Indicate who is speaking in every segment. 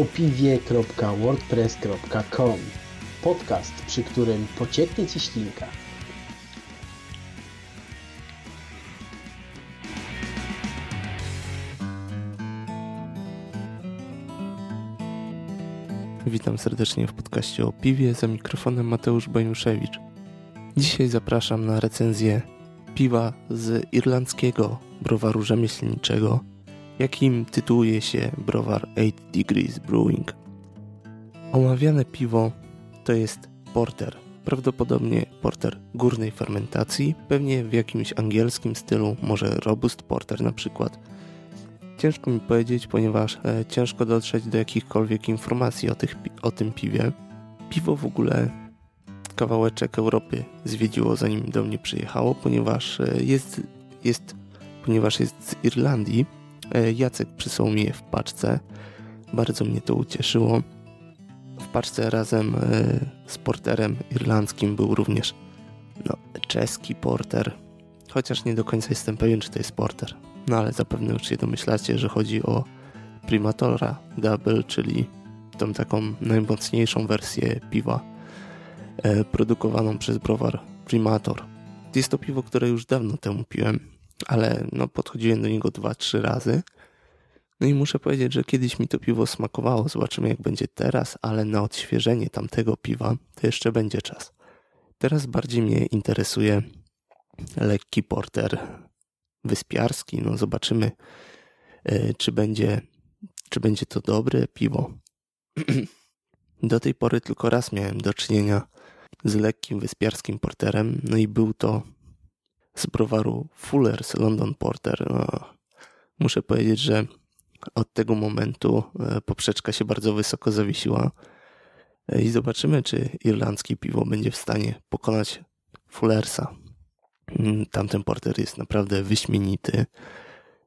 Speaker 1: opiwie.wordpress.com Podcast, przy którym pocieknie Ci ślinka.
Speaker 2: Witam serdecznie w podcaście o piwie za mikrofonem Mateusz Bajuszewicz. Dzisiaj zapraszam na recenzję piwa z irlandzkiego browaru rzemieślniczego, jakim tytułuje się browar 8 Degrees Brewing. Omawiane piwo to jest porter, prawdopodobnie porter górnej fermentacji, pewnie w jakimś angielskim stylu, może robust porter na przykład. Ciężko mi powiedzieć, ponieważ e, ciężko dotrzeć do jakichkolwiek informacji o, tych, o tym piwie. Piwo w ogóle kawałeczek Europy zwiedziło zanim do mnie przyjechało, ponieważ e, jest, jest, ponieważ jest z Irlandii. E, Jacek przysłał mi je w paczce. Bardzo mnie to ucieszyło. W paczce razem e, z porterem irlandzkim był również no, czeski porter, chociaż nie do końca jestem pewien, czy to jest porter. No ale zapewne już się domyślacie, że chodzi o Primatora Double, czyli tą taką najmocniejszą wersję piwa e, produkowaną przez browar Primator. Jest to piwo, które już dawno temu piłem, ale no podchodziłem do niego 2-3 razy. No i muszę powiedzieć, że kiedyś mi to piwo smakowało. Zobaczymy jak będzie teraz, ale na odświeżenie tamtego piwa to jeszcze będzie czas. Teraz bardziej mnie interesuje lekki porter wyspiarski. No zobaczymy, e, czy będzie, czy będzie to dobre piwo. Do tej pory tylko raz miałem do czynienia z lekkim wyspiarskim porterem, no i był to z browaru Fuller's London Porter. No, muszę powiedzieć, że od tego momentu e, poprzeczka się bardzo wysoko zawiesiła e, i zobaczymy, czy irlandzkie piwo będzie w stanie pokonać Fullersa. Mm, tamten porter jest naprawdę wyśmienity.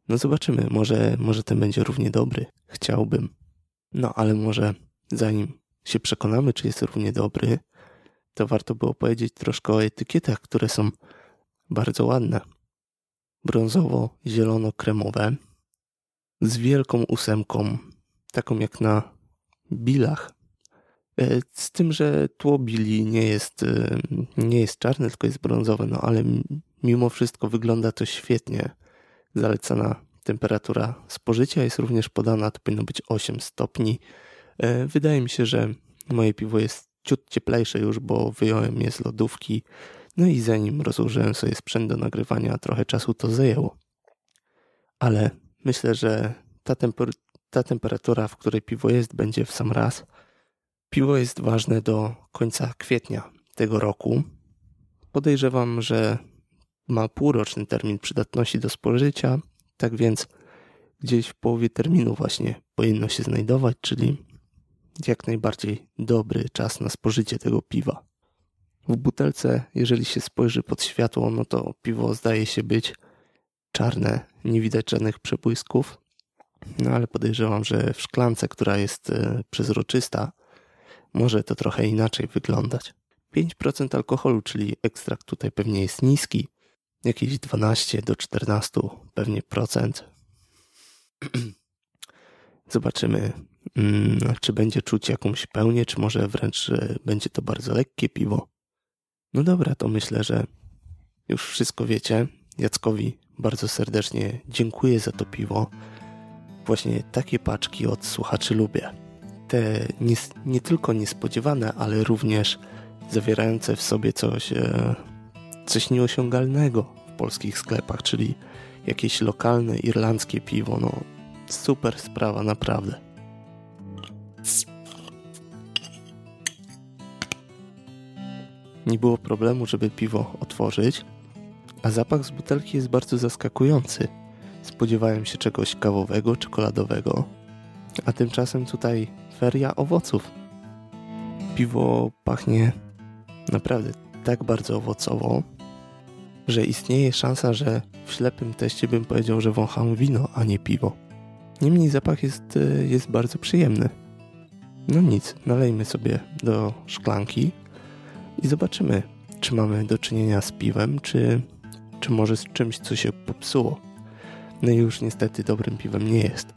Speaker 2: No zobaczymy, może, może ten będzie równie dobry. Chciałbym. No ale może zanim się przekonamy, czy jest równie dobry, to warto było powiedzieć troszkę o etykietach, które są bardzo ładne. Brązowo-zielono-kremowe z wielką ósemką, taką jak na bilach. E, z tym, że tło bili nie jest, e, nie jest czarne, tylko jest brązowe, no ale mimo wszystko wygląda to świetnie. Zalecana temperatura spożycia jest również podana, to powinno być 8 stopni. E, wydaje mi się, że moje piwo jest ciut cieplejsze już, bo wyjąłem je z lodówki. No i zanim rozłożyłem sobie sprzęt do nagrywania, trochę czasu to zajęło. Ale myślę, że ta, temper ta temperatura, w której piwo jest, będzie w sam raz. Piwo jest ważne do końca kwietnia tego roku. Podejrzewam, że ma półroczny termin przydatności do spożycia, tak więc gdzieś w połowie terminu właśnie powinno się znajdować, czyli jak najbardziej dobry czas na spożycie tego piwa. W butelce, jeżeli się spojrzy pod światło, no to piwo zdaje się być czarne, nie widać żadnych przebłysków, no ale podejrzewam, że w szklance, która jest e, przezroczysta, może to trochę inaczej wyglądać. 5% alkoholu, czyli ekstrakt tutaj pewnie jest niski, jakieś 12 do 14 pewnie procent. Zobaczymy, mm, czy będzie czuć jakąś pełnię, czy może wręcz e, będzie to bardzo lekkie piwo. No dobra, to myślę, że już wszystko wiecie. Jackowi bardzo serdecznie dziękuję za to piwo. Właśnie takie paczki od słuchaczy lubię. Te nie, nie tylko niespodziewane, ale również zawierające w sobie coś, e, coś nieosiągalnego w polskich sklepach, czyli jakieś lokalne irlandzkie piwo. No, super sprawa, naprawdę. Nie było problemu, żeby piwo otworzyć, a zapach z butelki jest bardzo zaskakujący. Spodziewałem się czegoś kawowego, czekoladowego, a tymczasem tutaj feria owoców. Piwo pachnie naprawdę tak bardzo owocowo, że istnieje szansa, że w ślepym teście bym powiedział, że wącham wino, a nie piwo. Niemniej zapach jest, jest bardzo przyjemny. No nic, nalejmy sobie do szklanki i zobaczymy, czy mamy do czynienia z piwem, czy, czy może z czymś, co się popsuło. No i już niestety dobrym piwem nie jest.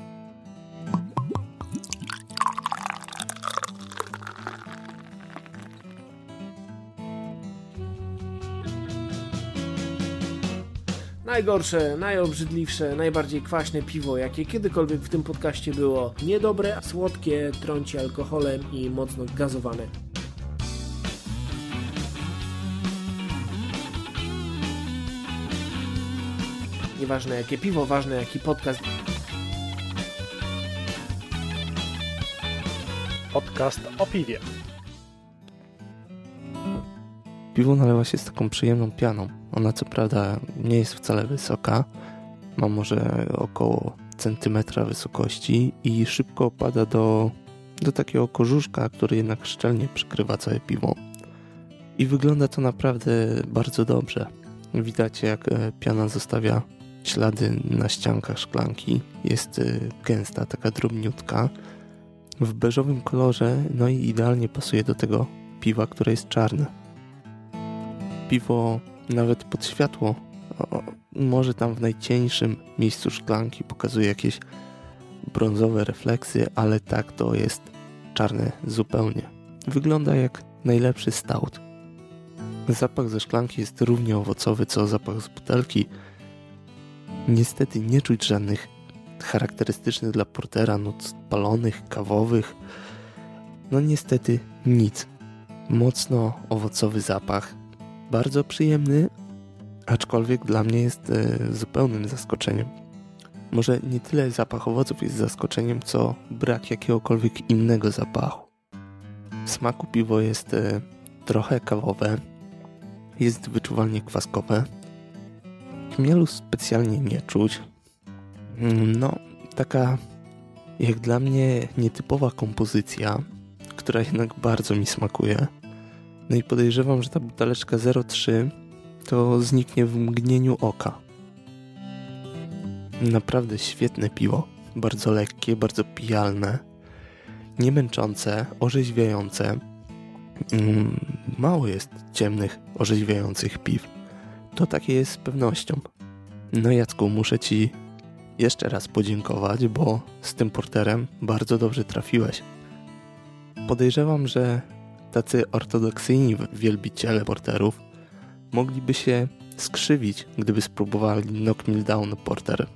Speaker 1: Najgorsze, najobrzydliwsze, najbardziej kwaśne piwo, jakie kiedykolwiek w tym podcaście było. Niedobre, słodkie, trąci alkoholem i mocno gazowane. Nieważne jakie piwo, ważne jaki podcast.
Speaker 3: Podcast o piwie.
Speaker 2: Piwo nalewa się z taką przyjemną pianą. Ona co prawda nie jest wcale wysoka, ma może około centymetra wysokości i szybko opada do, do takiego korzuszka, który jednak szczelnie przykrywa całe piwo. I wygląda to naprawdę bardzo dobrze. Widać jak e, piana zostawia ślady na ściankach szklanki. Jest e, gęsta, taka drobniutka. W beżowym kolorze, no i idealnie pasuje do tego piwa, które jest czarne piwo nawet pod światło, może tam w najcieńszym miejscu szklanki pokazuje jakieś brązowe refleksy, ale tak to jest czarne zupełnie. Wygląda jak najlepszy stout. Zapach ze szklanki jest równie owocowy co zapach z butelki. Niestety nie czuć żadnych charakterystycznych dla portera nut palonych, kawowych. No niestety nic. Mocno owocowy zapach, bardzo przyjemny, aczkolwiek dla mnie jest e, zupełnym zaskoczeniem. Może nie tyle zapach owoców jest zaskoczeniem, co brak jakiegokolwiek innego zapachu. W smaku piwo jest e, trochę kawowe, jest wyczuwalnie kwaskowe. Chmielu specjalnie nie czuć. Mm, no, taka jak dla mnie nietypowa kompozycja, która jednak bardzo mi smakuje. No i podejrzewam, że ta buteleczka 03 to zniknie w mgnieniu oka. Naprawdę świetne piwo. Bardzo lekkie, bardzo pijalne. Nie męczące, orzeźwiające. Mm, mało jest ciemnych, orzeźwiających piw. To takie jest z pewnością. No Jacku, muszę Ci jeszcze raz podziękować, bo z tym porterem bardzo dobrze trafiłeś. Podejrzewam, że tacy ortodoksyjni wielbiciele porterów mogliby się skrzywić, gdyby spróbowali Knock Me Down Porter,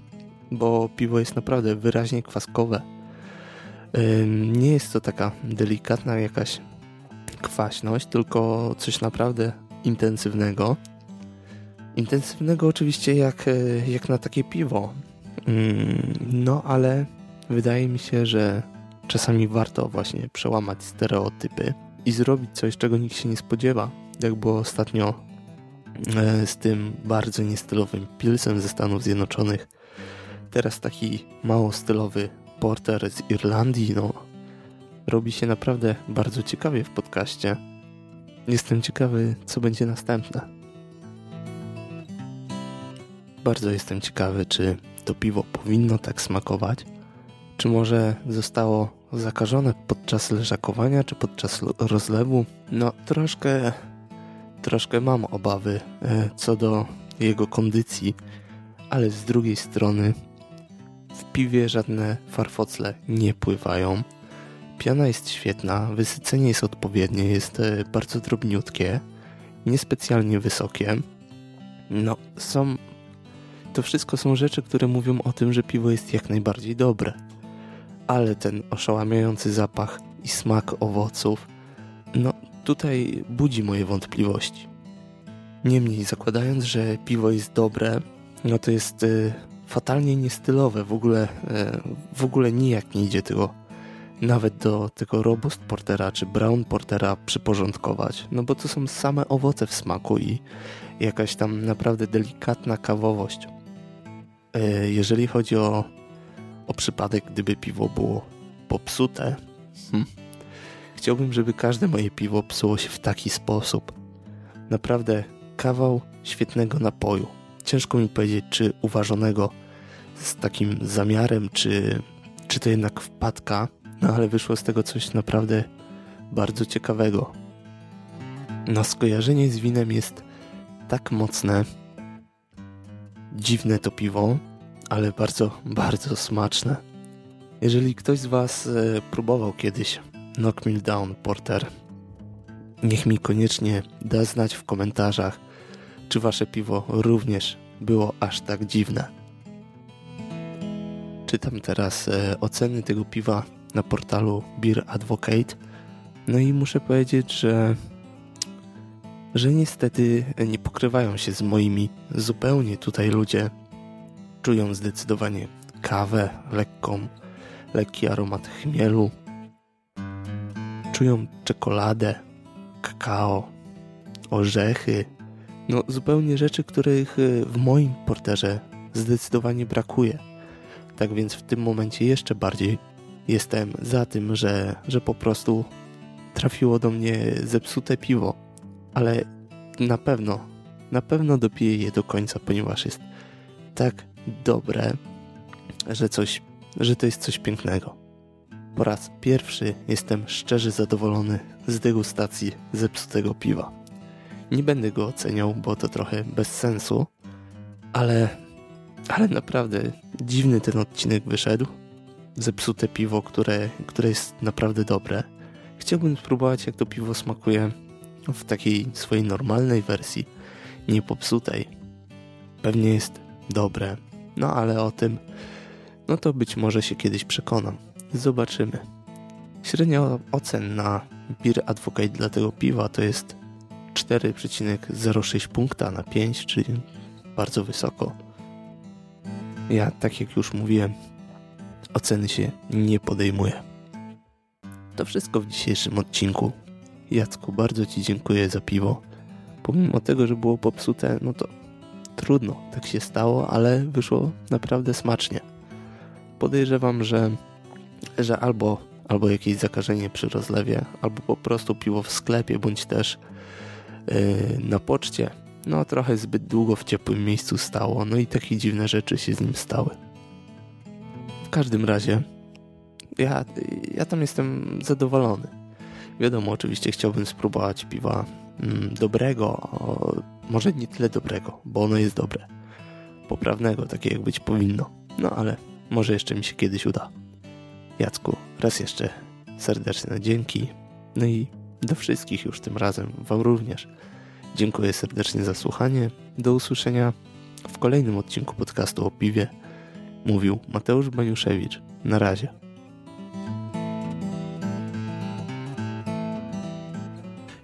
Speaker 2: bo piwo jest naprawdę wyraźnie kwaskowe. Nie jest to taka delikatna jakaś kwaśność, tylko coś naprawdę intensywnego. Intensywnego oczywiście jak, e, jak na takie piwo. No ale wydaje mi się, że czasami warto właśnie przełamać stereotypy i zrobić coś, czego nikt się nie spodziewa. Jak było ostatnio e, z tym bardzo niestylowym pilsem ze Stanów Zjednoczonych. Teraz taki mało stylowy porter z Irlandii, no robi się naprawdę bardzo ciekawie w podcaście. Jestem ciekawy, co będzie następne. Bardzo jestem ciekawy, czy to piwo powinno tak smakować, czy może zostało zakażone podczas leżakowania czy podczas rozlewu? No troszkę, troszkę mam obawy e, co do jego kondycji, ale z drugiej strony w piwie żadne farfocle nie pływają. Piana jest świetna, wysycenie jest odpowiednie, jest e, bardzo drobniutkie, niespecjalnie wysokie. No, są. To wszystko są rzeczy, które mówią o tym, że piwo jest jak najbardziej dobre ale ten oszałamiający zapach i smak owoców, no tutaj budzi moje wątpliwości. Niemniej, zakładając, że piwo jest dobre, no to jest y, fatalnie niestylowe, w ogóle, y, w ogóle nijak nie idzie tego nawet do tego robust portera czy brown portera przyporządkować, no bo to są same owoce w smaku i jakaś tam naprawdę delikatna kawowość. Y, jeżeli chodzi o o przypadek, gdyby piwo było popsute. Hm. Chciałbym, żeby każde moje piwo psuło się w taki sposób. Naprawdę kawał świetnego napoju. Ciężko mi powiedzieć, czy uważonego z takim zamiarem, czy, czy to jednak wpadka, no ale wyszło z tego coś naprawdę bardzo ciekawego. No skojarzenie z winem jest tak mocne. Dziwne to piwo, ale bardzo, bardzo smaczne. Jeżeli ktoś z Was e, próbował kiedyś Knock Me Down Porter, niech mi koniecznie da znać w komentarzach, czy Wasze piwo również było aż tak dziwne. Czytam teraz e, oceny tego piwa na portalu Beer Advocate. No i muszę powiedzieć, że że niestety nie pokrywają się z moimi. Zupełnie tutaj ludzie czują zdecydowanie kawę lekką, lekki aromat chmielu. Czują czekoladę, kakao, orzechy. No zupełnie rzeczy, których w moim porterze zdecydowanie brakuje. Tak więc w tym momencie jeszcze bardziej jestem za tym, że, że po prostu trafiło do mnie zepsute piwo. Ale na pewno, na pewno dopiję je do końca, ponieważ jest tak dobre, że coś, że to jest coś pięknego. Po raz pierwszy jestem szczerze zadowolony z degustacji zepsutego piwa. Nie będę go oceniał, bo to trochę bez sensu, ale ale naprawdę dziwny ten odcinek wyszedł. Zepsute piwo, które, które jest naprawdę dobre. Chciałbym spróbować, jak to piwo smakuje w takiej swojej normalnej wersji, nie popsutej. Pewnie jest dobre, no ale o tym, no to być może się kiedyś przekonam. Zobaczymy. Średnia ocen na Beer Advocate dla tego piwa to jest 4,06 punkta na 5, czyli bardzo wysoko. Ja, tak jak już mówiłem, oceny się nie podejmuję. To wszystko w dzisiejszym odcinku. Jacku, bardzo Ci dziękuję za piwo. Pomimo tego, że było popsute, no to trudno, tak się stało, ale wyszło naprawdę smacznie. Podejrzewam, że, że albo, albo jakieś zakażenie przy rozlewie, albo po prostu piwo w sklepie, bądź też yy, na poczcie no trochę zbyt długo w ciepłym miejscu stało, no i takie dziwne rzeczy się z nim stały. W każdym razie, ja, ja tam jestem zadowolony. Wiadomo, oczywiście chciałbym spróbować piwa mm, dobrego, może nie tyle dobrego, bo ono jest dobre. Poprawnego, takie jak być powinno. No ale może jeszcze mi się kiedyś uda. Jacku, raz jeszcze serdeczne dzięki. No i do wszystkich już tym razem, Wam również. Dziękuję serdecznie za słuchanie. Do usłyszenia w kolejnym odcinku podcastu o piwie. Mówił Mateusz Baniuszewicz. Na razie.